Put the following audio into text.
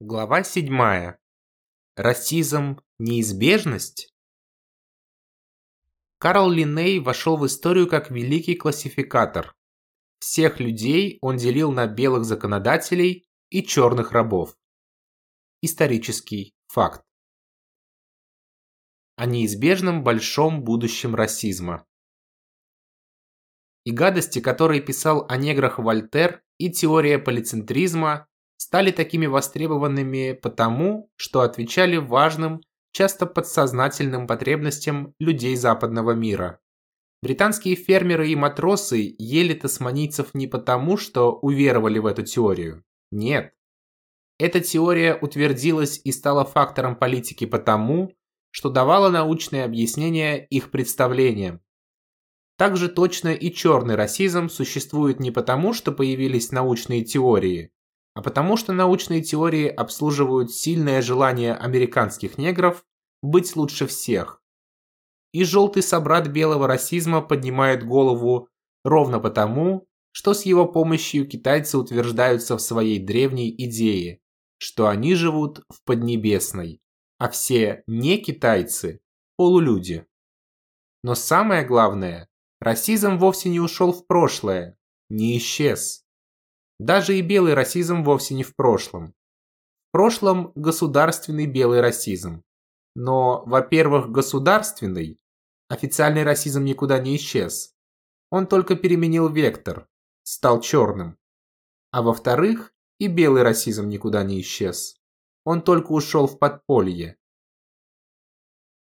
Глава 7. Расизм – неизбежность? Карл Линней вошел в историю как великий классификатор. Всех людей он делил на белых законодателей и черных рабов. Исторический факт. О неизбежном большом будущем расизма. И гадости, которые писал о неграх Вольтер, и теория полицентризма стали такими востребованными потому, что отвечали важным, часто подсознательным потребностям людей западного мира. Британские фермеры и матросы ели тасманийцев не потому, что уверовали в эту теорию. Нет. Эта теория утвердилась и стала фактором политики потому, что давала научное объяснение их представлениям. Также точно и черный расизм существует не потому, что появились научные теории, а потому что научные теории обслуживают сильное желание американских негров быть лучше всех. И желтый собрат белого расизма поднимает голову ровно потому, что с его помощью китайцы утверждаются в своей древней идее, что они живут в Поднебесной, а все не китайцы – полулюди. Но самое главное, расизм вовсе не ушел в прошлое, не исчез. Даже и белый расизм вовсе не в прошлом. В прошлом государственный белый расизм. Но, во-первых, государственный, официальный расизм никуда не исчез. Он только переменил вектор, стал черным. А во-вторых, и белый расизм никуда не исчез. Он только ушел в подполье.